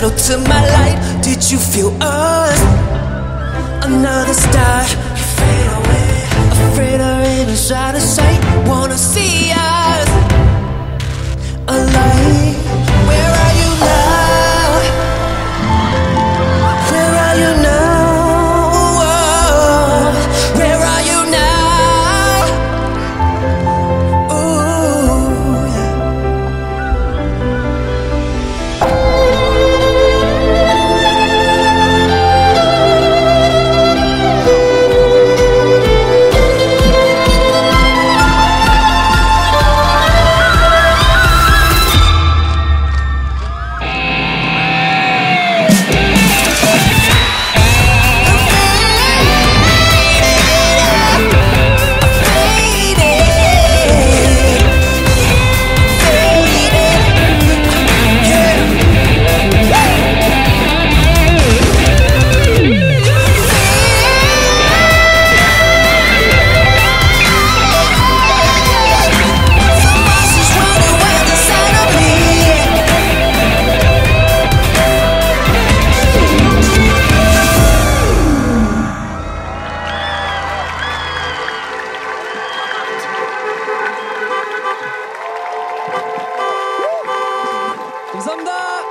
shadow to my light. Did you feel us? Another star, 감사합니다.